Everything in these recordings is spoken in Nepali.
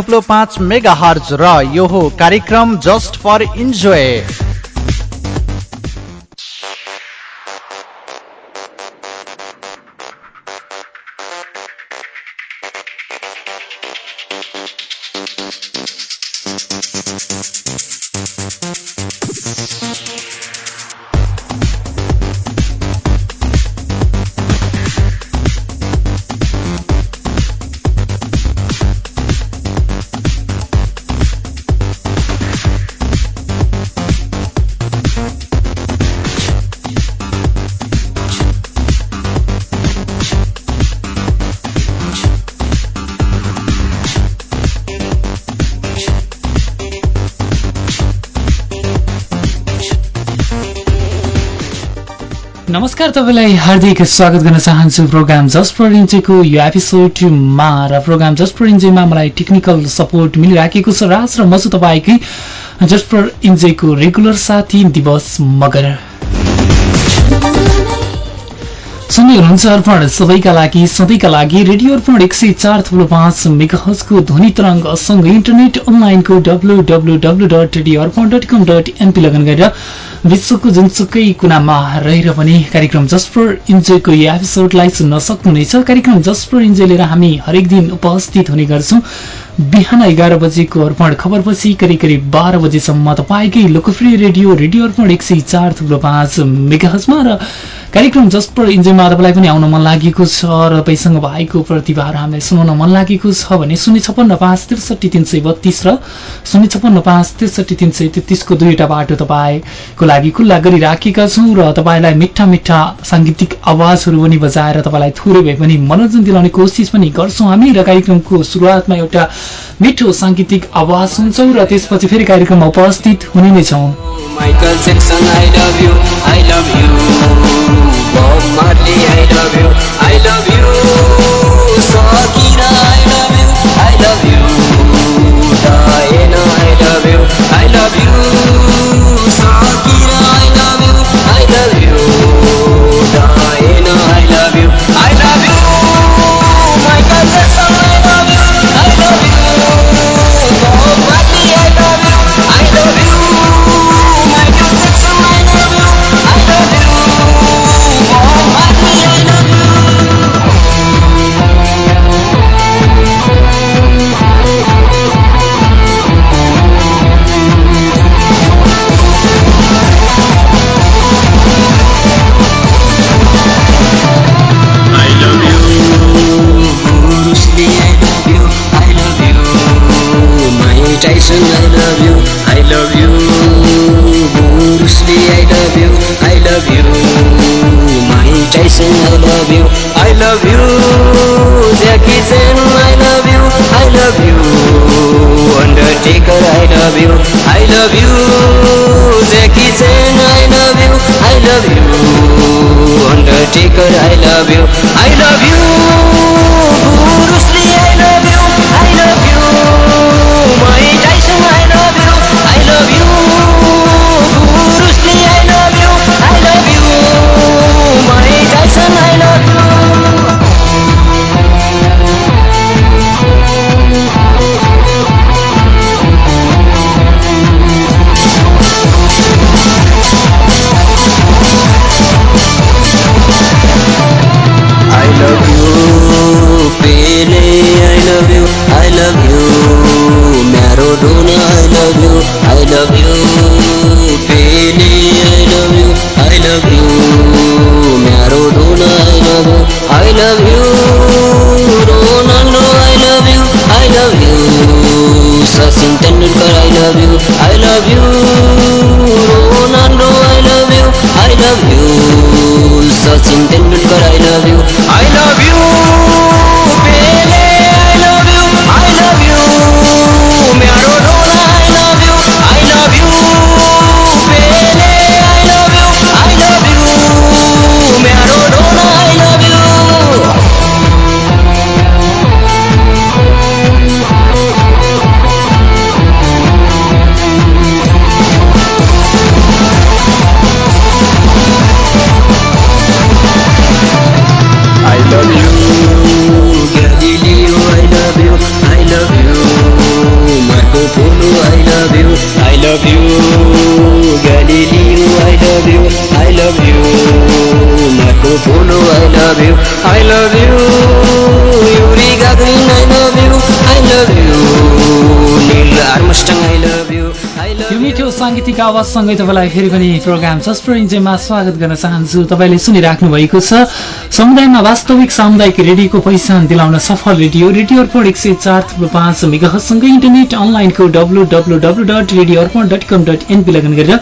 थुप्लो पाँच मेगा हर्ज र यो हो कार्यक्रम जस्ट फर इन्जोय। तपाईँलाई हार्दिक स्वागत गर्न चाहन्छु प्रोग्राम जस्ट फर इन्जेको यो एपिसोडमा र प्रोग्राम जस्ट फर इन्जेमा मलाई टेक्निकल सपोर्ट मिलिराखेको छ राज र म छु तपाईँकै जस्ट फर रेगुलर साथी दिवस मगर। सुन्दै हुनुहुन्छ अर्पण। सबैका लागि सधैँका लागि रेडियो अर्पण एक सय चार थुप्रो पाँच मेगाहजको ध्वनि तरङ्गसँग इन्टरनेट अनलाइनको W W W dot radio Arpan dot com dot NP लगन गरेर विश्वको जुनसुकै कुनामा रहेर पनि कार्यक्रम जस्ट फर इन्जोयको यो एपिसोडलाई सुन्न सक्नुहुनेछ। कार्यक्रम जस्ट फर इन्जोय लिएर हामी हरेक दिन उपस्थित हुने गर्छौँ। बिहान एघार बजेको अर्पण खबरपछि करिब करिब बाह्र बजेसम्म तपाईँकै लोकप्रिय रेडियो रेडियो अर्पण एक सय चार थुप्रो पाँच मेगाहजमा र कार्यक्रम जस्ट फर इन्जोयमा तपाईँलाई पनि आउन मन लागेको छ र तपाईँसँग भएको प्रतिभाहरू हामीलाई सुनाउन मन लागेको छ भने शून्य छप्पन्न पाँच त्रिसठी तिन सय बत्तिस र शून्य छप्पन्न पाँच त्रिसठी तिन सय तेत्तिसको दुईवटा बाटो तपाईँको लागि खुल्ला गरिराखेका छौँ र तपाईँलाई मिठा मिठा साङ्गीतिक आवाजहरू पनि बजाएर तपाईँलाई थोरै भए पनि मनोरञ्जन दिलाउने कोसिस पनि गर्छौँ हामी र कार्यक्रमको सुरुवातमा एउटा मिठो साङ्गीतिक आवाज सुन्छौँ र त्यसपछि फेरि कार्यक्रममा उपस्थित हुने नै छौँ। I love you, Mike Tyson, I love you, I love you, Bruce Lee, I love you, I love you, Mike Tyson, I love you, I love you, Jackie Chan, I love you, I love you, Undertaker, I love you, I love you, Jackie Chan, I love you, I love you, Undertaker, I love you, I I love you. I love you. I love you. Neil Armstrong I love you. यो मिठो साङ्गीतिक आवाजसँगै तपाईँलाई फेरि पनि प्रोग्राम जस्ट फर इन्जोयमा स्वागत गर्न चाहन्छु। तपाईँले सुनिराख्नु भएको छ। समुदायमा वास्तविक सामुदायिक रेडियोको पहिचान दिलाउन सफल रेडियो। रेडियो अर्पण एक सय चार थुप्रो पाँच मेगासँगै इन्टरनेट अनलाइनको W W W dot radio Arpan dot com dot NP लगन गरेर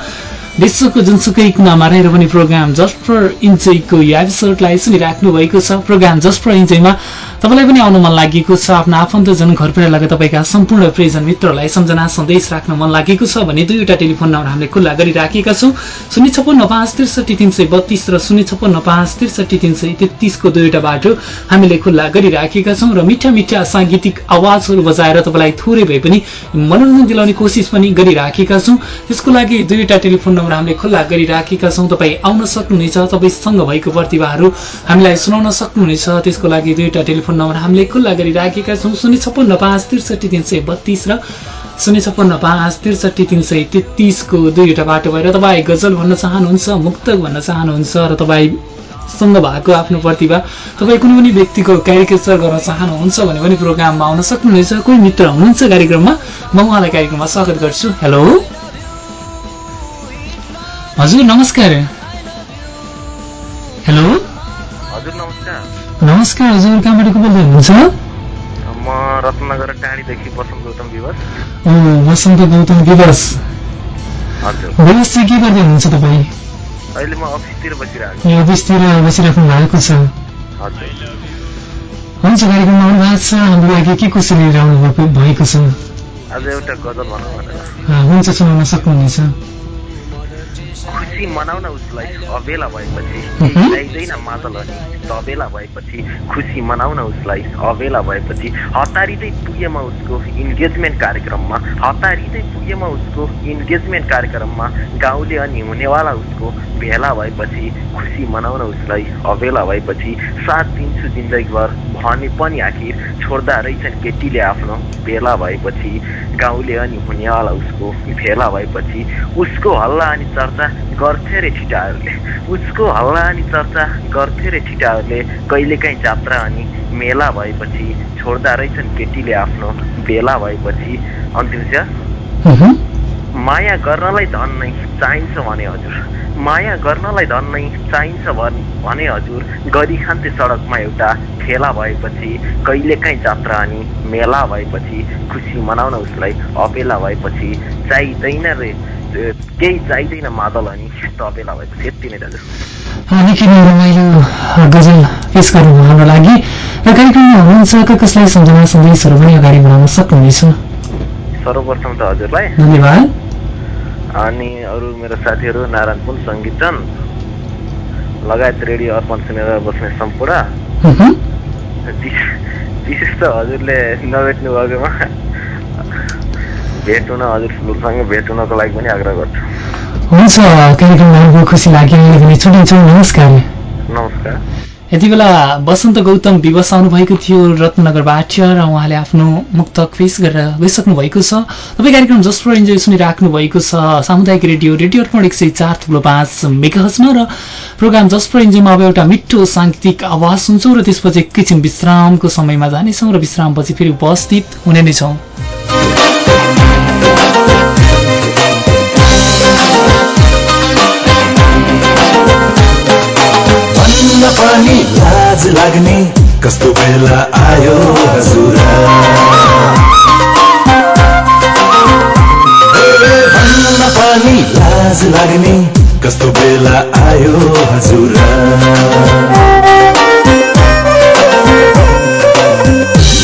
विश्वको जुनसुकै कुनामा रहेर पनि प्रोग्राम जस्ट फर इन्जोयको यो एपिसोडलाई सुनिराख्नु भएको छ। प्रोग्राम जस्ट फर इन्जोयमा तपाईँलाई पनि आउनु मन लागेको छ। आफ्नो आफन्तजन घर परिवार लगायत तपाईँका सम्पूर्ण प्रियजन मित्रहरूलाई सम्झना सन्देश राख्न मन लागेको छ भने दुईवटा टेलिफोन नम्बर हामीले खुल्ला गरिराखेका छौँ। शून्य छप्पन्न पाँच त्रिसठी तिन सय बत्तिस र शून्य छप्पन्न पाँच त्रिसठी तिन सय तेत्तिसको दुईवटा बाटो हामीले खुल्ला गरिराखेका छौँ र मिठा मिठा साङ्गीतिक आवाजहरू बजाएर तपाईँलाई थोरै भए पनि मनोरञ्जन दिलाउने कोसिस पनि गरिराखेका छौँ। त्यसको लागि दुईवटा टेलिफोन नम्बर हामीले खुल्ला गरिराखेका छौँ। तपाईँ आउन सक्नुहुनेछ तपाईँसँग भएको प्रतिभाहरू हामीलाई सुनाउन सक्नुहुनेछ। त्यसको लागि दुईवटा टेलिफोन नम्बर हामीले खुल्ला गरिराखेका छौँ। शून्य छप्पन्न पाँच त्रिसठी तिन सय बत्तिस र शून्य छप्पन्न पाँच त्रिसठी तिन सय तेत्तिसको दुईवटा बाटो भएर तपाईँ गजल भन्न चाहनुहुन्छ मुक्तक भन्न चाहनुहुन्छ र तपाईँ सँग भएको आफ्नो प्रतिभा तपाईँ कुनै पनि व्यक्तिको क्यारिकेचर गर्न चाहनुहुन्छ भने पनि प्रोग्राममा आउन सक्नुहुनेछ। कोही मित्र हुनुहुन्छ कार्यक्रममा? म उहाँलाई कार्यक्रममा स्वागत गर्छु। हेलो? हजुर नमस्कार। हेलो? हजुर नमस्कार। नमस्कार हजुर कहाँबाट को बोल्दै हुनुहुन्छ? म रत्नगर टाढीदेखि बसन्त गौतम विवास। ओ वसन्त गौतम हजुर। दिवस चाहिँ के गर्दै हुनुहुन्छ तपाईँ? अहिले म अफिसतिर बसिरहेको यो अफिसतिर बसिराख्नु भएको छ। छु हुन्छ कार्यक्रममा आउनु भएको छ। हाम्रो लागि के कसरी लिएर आउनु भएको छ? आज एउटा गजल भनौँ हुन्छ सुनाउन सक्नुहुनेछ। खुसी मनाउन उसलाई अबेला भएपछि। चाहिँदैन मादल अनि तबेला भएपछि खुसी मनाउन उसलाई अबेला भएपछि हतारिँदै पुगेम उसको इन्गेजमेन्ट कार्यक्रममा हतारिँदै पुगेम उसको इन्गेजमेन्ट कार्यक्रममा गाउँले अनि हुनेवाला उसको भेला भएपछि खुसी मनाउन उसलाई अबेला भएपछि साथ दिन्छु जिन्दगीभर भने पनि आखिर छोड्दा रहेछन् केटीले आफ्नो बेला भएपछि गाउँले अनि हुनेवाला उसको भेला भएपछि उसको हल्ला अनि चर्चा गर्थे रे ठिटाहरूले उसको हल्ला अनि चर्चा गर्थे रे ठिटाहरूले कहिलेकाहीँ जात्रा अनि मेला भएपछि छोड्दा रहेछन् केटीले आफ्नो बेला भएपछि। अन्तिम। माया गर्नलाई धन नै चाहिन्छ भने हजुर। माया गर्नलाई धन नै चाहिन्छ भन- हजुर। गरिखान्थे सडकमा एउटा ठेला भएपछि कहिलेकाहीँ जात्रा अनि मेला भएपछि खुसी मनाउन उसलाई अबेला भएपछि चाहिँदैन रे। केही चाहिँदैन मादल अनि तबेला भएपछि यति नै दाजु निकै नै रमाइलो गजल पेस गर्नुभयो हाम्रो लागि र कार्यक्रममा हुनुहुन्छ कसलाई सम्झना सन्देशहरू पनि अगाडि बढाउन सक्नुहुनेछ सर्वप्रथम त हजुरलाई धन्यवाद अनि अरू मेरो साथीहरू नारायणपुर सङ्गीतन लगायत रेडियो अर्पण सुनेर बस्ने सम्पूर्ण विशेष त हजुरले नभेट्नु भएकोमा भेट हुन हजुरसँग भेट हुनको लागि पनि आग्रह गर्छु। हुन्छ कार्यक्रममा आउनुभयो खुसी लाग्यो अहिले भने छुट्टिन्छौँ नमस्कार। नमस्कार। यति बेला वसन्त गौतम विवश आउनुभएको थियो रत्नगरबाट र उहाँले आफ्नो मुक्तक पेस गरेर गइसक्नु भएको छ। तपाईँ कार्यक्रम जसको इन्जोय सुनिराख्नु भएको छ। सामुदायिक रेडियो रेडियो अर्पण एक सय चार थुप्रो पाँच मेगाहजमा र प्रोग्राम जसको इन्जोयमा अब एउटा मिठो साङ्गीतिक आवाज सुन्छौँ र त्यसपछि एकैछिन विश्रामको समयमा जानेछौँ र विश्रामपछि फेरि उपस्थित हुने नै छौँ। भन्न पनि लाज लाग्ने। कस्तो बेला आयो हजुर। भन्न पनि लाज लाग्ने। कस्तो बेला आयो हजुर।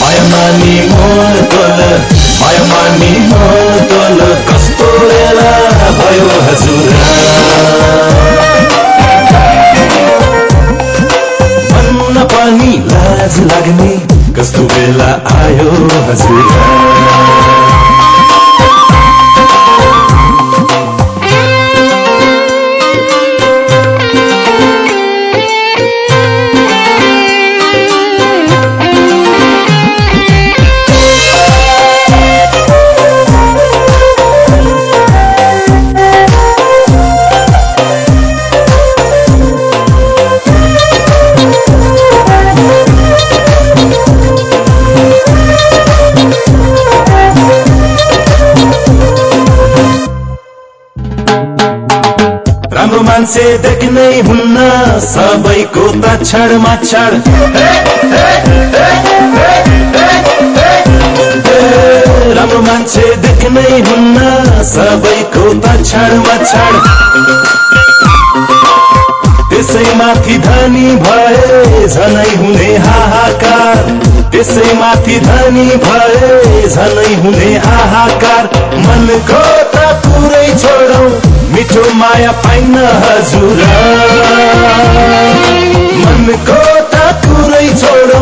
माया मानी मोर तोल माया मानी कस्तो बेला भयो हजुर। लाग्ने। कस्तो बेला आयो हजुर। मान्छे देख्नै हुन्न। सबैको त छड। माछड राम्रो मान्छे देख्नै हुन्न। सबैको त छड। माछड त्यसैमाथि धनी भए झनै हुने हाहाकार। त्यसैमाथि धनी भए झनै हुने हाहाकार। मनको त पुरै छोडौ। मिठो माया पाइन हजुर। मनको त पुरै छोडौ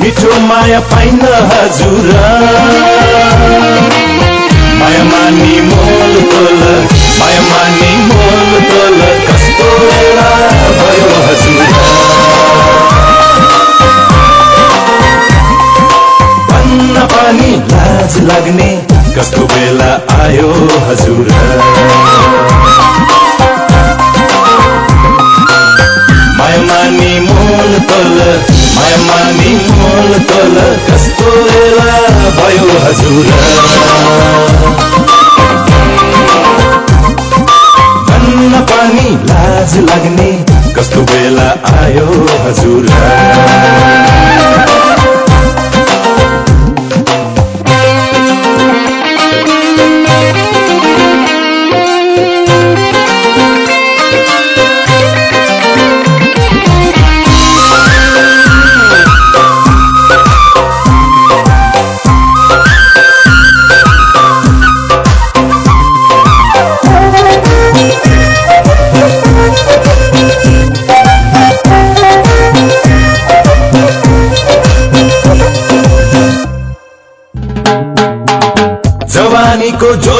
मिठो माया पाइन हजुर। माया मानी मोल तोल माया मानी मोल तोल कस्तो भयो हजुर। भन्न पनि लाज लाग्ने कस्तो बेला आयो हजुर। मानी मोल तोल माया मानी मोल तोल कस्तो बेला भयो हजुर। भन्न पनि लाज लाग्ने कस्तो बेला आयो हजुर।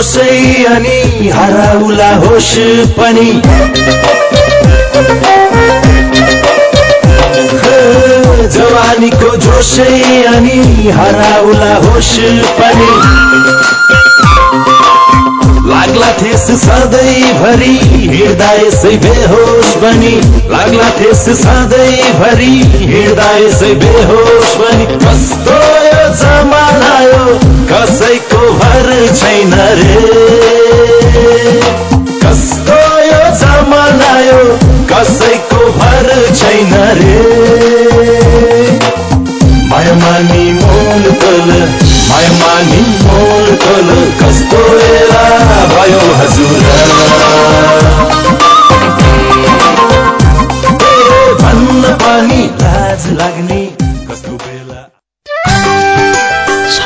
जोसै अनि हराउला होस पनि। जवानीको जोसै अनि हराउला होस पनि। लाग्ला ठेस सधैँभरि हिँड्दा यसै बेहोस बनी। लाग्ला ठेस सधैँभरि हिँड्दा यसै बेहोस बनी। कस्तो यो जमाना यो कसैको भर छैन रे। कस्तो यो जमाना यो कसैको भर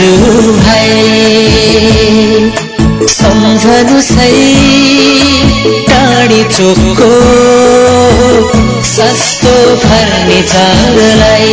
दाजु भाइ सम्झनु सही टाढी चोकको सस्तो फर्निचरलाई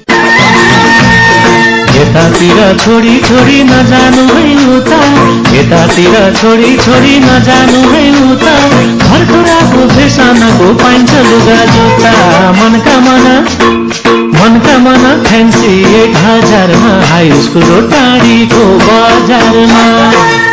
यतातिर छोडी छोडी नजानु है उता। यतातिर छोडी छोडी नजानु है उता। भर्खराको फेसनको पाइन्छ लुगा जुत्ता। मनका मन मनका मन फ्यान्सी एक हजारमा। हाई स्कुल टाढीको बजारमा।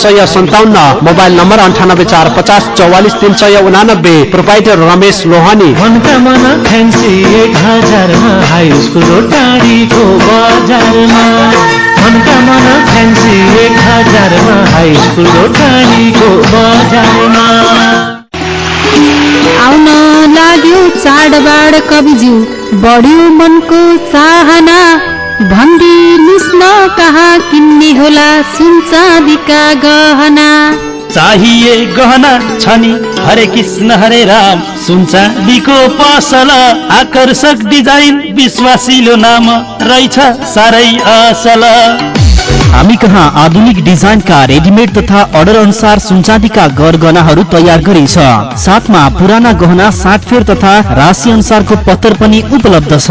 सय सन्ताउन्न मोबाइल नम्बर अन्ठानब्बे चार पचास चौवालिस तिन सय उनानब्बे प्रोपाइटर रमेश लोहानी। आउन लाग्यो चाडबाड कविज्यू बढ्यो मनको चाहना। भनिदिनुहोस् न कहाँ किन्ने होला सुन चाँदीका गहना। चाहिए गहना छ नि हरे कृष्ण हरे राम। सुन्छ बिको पसल आकर्षक डिजाइन विश्वासिलो नाम रहेछ साह्रै असल हामी कहाँ आधुनिक डिजाइनका रेडिमेड तथा अर्डर अनुसार सुनचाँदीका गरगहनाहरू तयार गरिन्छ। साथमा पुराना गहना साटफेर तथा राशि अनुसारको पत्तर पनि उपलब्ध छ।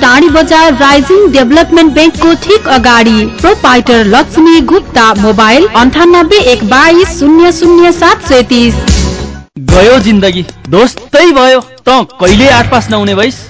टाढी बजार राइजिङ डेभलपमेन्ट ब्याङ्कको ठिक अगाडि। प्रोपाइटर लक्ष्मी गुप्ता मोबाइल अन्ठानब्बे एक बाइस शून्य शून्य सात सैतिस। गयो जिन्दगी। दोस्तै भयो। त कहिले आठ पास नहुने भइस?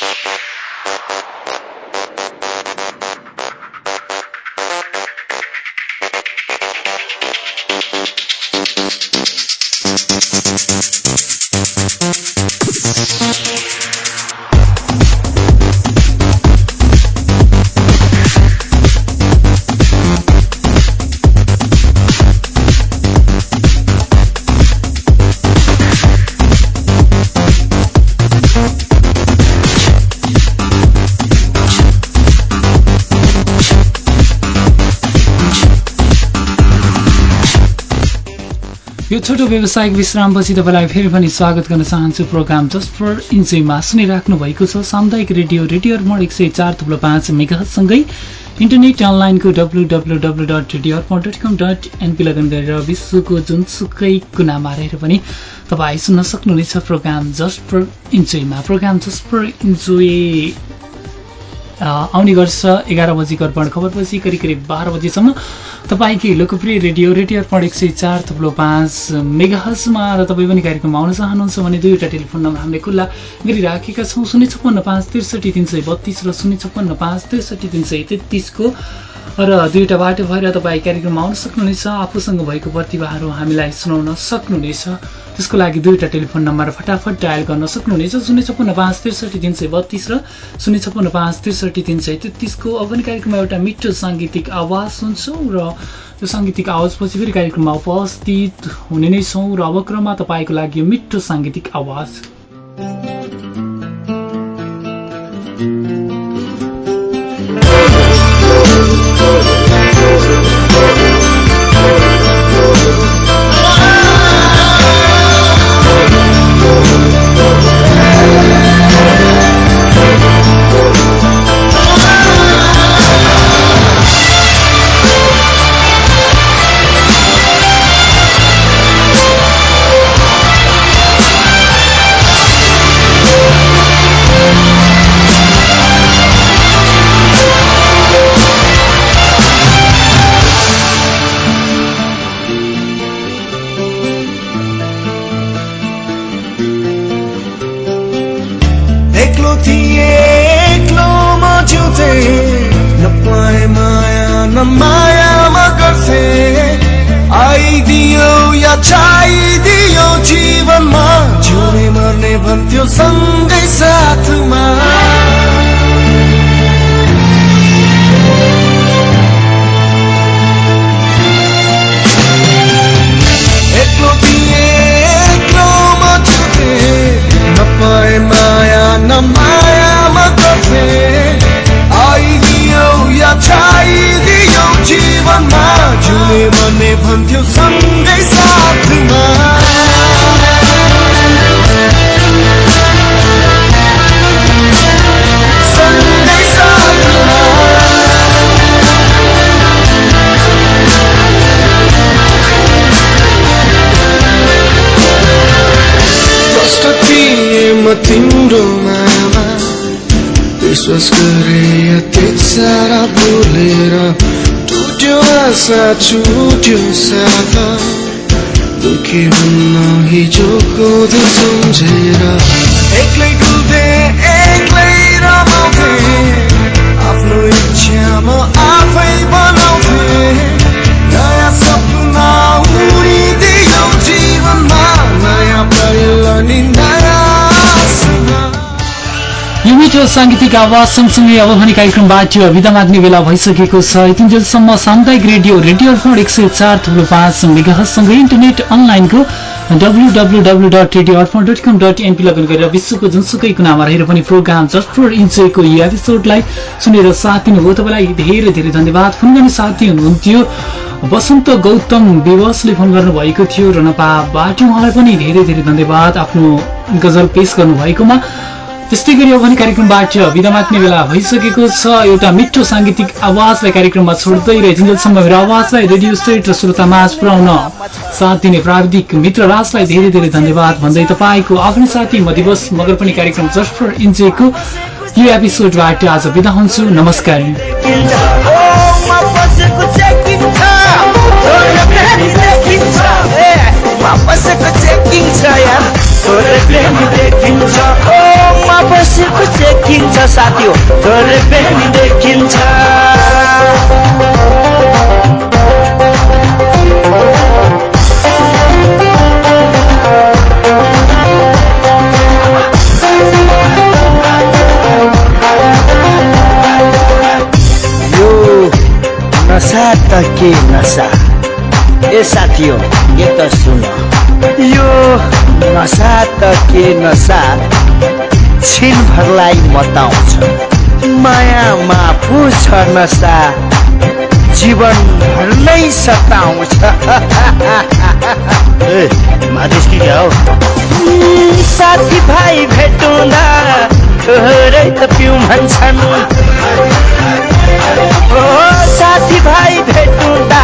Thank you. छोटो व्यावसायिक विश्रामपछि तपाईँलाई फेरि पनि स्वागत गर्न चाहन्छु प्रोग्राम जस्ट फर इन्जोयमा सुनिराख्नु भएको छ सामुदायिक रेडियो रेडियो अर्पण एक सय चार थुप्रो पाँच मेगासँगै इन्टरनेट अनलाइनको W W W dot radio Arpan dot com dot NP लगन गरेर विश्वको जुनसुकै कुनामा रहेर पनि तपाईँ सुन्न सक्नुहुनेछ programme just for इन्जोयमा। Programme just for enjoy. आउने गर्छ। एघार बजीको अर्पण खबरपछि करिब करिब बाह्र बजीसम्म तपाईँकै लोकप्रिय रेडियो रेडियो अर्पण एक सय चार थुप्रो पाँच मेगाहजमा र तपाईँ पनि कार्यक्रममा आउन चाहनुहुन्छ भने दुईवटा टेलिफोन नम्बर हामीले खुल्ला गरिराखेका छौँ। शून्य छप्पन्न पाँच त्रिसठी तिन सय बत्तिस र शून्य छप्पन्न पाँच त्रिसठी तिन सय तेत्तिसको र दुईवटा बाटो भएर तपाईँ कार्यक्रममा आउन सक्नुहुनेछ। आफूसँग भएको प्रतिभाहरू हामीलाई सुनाउन सक्नुहुनेछ। त्यसको लागि दुईवटा टेलिफोन नम्बर फटाफट डायल गर्न सक्नुहुनेछ। शून्य छप्पन्न पाँच त्रिसठी तिन सय बत्तिस र शून्य छप्पन्न पाँच त्रिसठी तिन सय तेत्तिसको पनि कार्यक्रममा एउटा मिठो साङ्गीतिक आवाज सुन्छौँ र त्यो साङ्गीतिक आवाजपछि फेरि कार्यक्रममा उपस्थित हुने नै छौँ र अब क्रममा तपाईँको लागि यो मिठो साङ्गीतिक आवाज। until some आशा छुट्यो साथ दुखी हुन्न हिजोको सम्झेर एक्लै यो मिठो साङ्गीतिक आवाज सँगसँगै अब भने कार्यक्रमबाट विधा माग्ने बेला भइसकेको छ। यतिन्जेलसम्म सामुदायिक रेडियो रेडियो फोन एक सय चार थुप्रो पाँच मेगासँगै इन्टरनेट अनलाइनको W W W dot radio Arpan dot com dot NP लगन गरेर विश्वको जुनसुकै कुनामा रहेर पनि प्रोग्राम जस्ट फर इन्जोयको यो एपिसोडलाई सुनेर साथ दिनुभयो। तपाईँलाई धेरै धेरै धन्यवाद। फोन गर्ने साथी हुनुहुन्थ्यो। वसन्त गौतम विवशले फोन गर्नुभएको थियो। रनपाबाट उहाँलाई पनि धेरै धेरै धन्यवाद आफ्नो गजल पेश गर्नुभएकोमा। त्यस्तै गरी अब कार्यक्रमबाट विधा माग्ने बेला भइसकेको छ। एउटा मिठो साङ्गीतिक आवाजलाई कार्यक्रममा छोड्दै रहेछन्जेलसम्म मेरो आवाजलाई रेडियो सेट र श्रोतामा पुर्याउन साथ दिने प्राविधिक मित्र राजलाई धेरै धेरै धन्यवाद। भन्दै तपाईँको आफ्नै साथी म दिवस मगर पनि कार्यक्रम जस्ट फर इन्जोयको यो एपिसोडबाट आज विदा हुन्छु। नमस्कार। बसेको चेकिङ छ यार थोरै प्रेमी देखिन्छ ओ मा बसेको चेकिङ छ साथी हो थोरै प्रेमी देखिन्छ यो नसा त के नसा ए साथी हो ये त सुन। यो नसा त के नसा छिनभरलाई मताउँछ। मायामा पो छ नसा जीवनभर नै सताउँछ साथी भाइ भेटुँदा थोरै त पिउँ भन्छन्। साथी भाइ भेटुँदा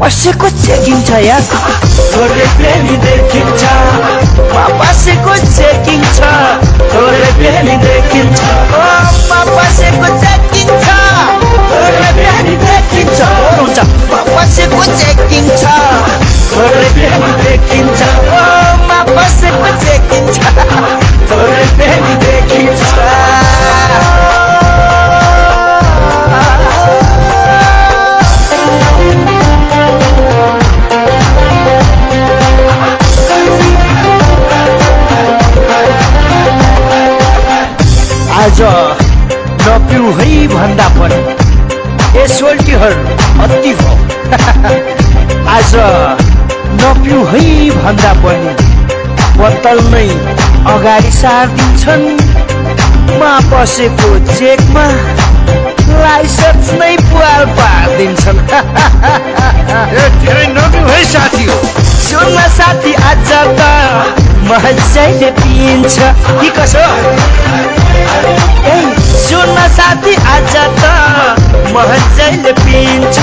बसेको चेकिन्छ या? थोरै प्रेमी देखिन्छ बसेको चेकिन्छ थोरै प्रेमी देखिन्छ बसेको चेकिन्छ थोरै प्रेमी देखिन्छ हुन्छ। बसेको चेकिन्छ थोरै प्रेमी देखिन्छ बसेको चेकिन्छ थोरै प्रेमी देखिन्छ आज नपिउ है भन्दा पनि एसोल्टीहरू अति भयो आज नपिउ है भन्दा पनि बोतल नै अगाडि सारिदिन्छन्। मा बसेको चेकमा लाइसेन्स नै पुवाल पारिदिन्छन्। धेरै नपिउ है साथी हो। साथी आज त मजाले पिन्छ कि कसो? ए सुन्न साथी आज त मजाले पिन्छ।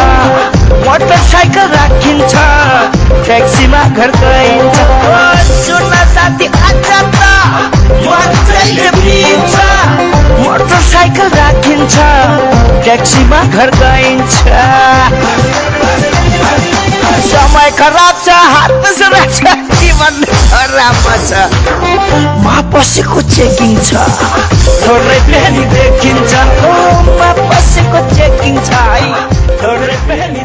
मोटरसाइकल राखिन्छ। ट्याक्सीमा घर गइन्छ। ओ, सुन्न साथी आज त मजाले पिन्छ। मोटरसाइकल राखिन्छ। ट्याक्सीमा घर गइन्छ। समय खराब छ हात छ जीवन राम्रो छ। मा पसेको चेकिङ छ। थोरै पेनी देखिन्छ। मा पसेको चेकिङ छ है। थोरै पेनी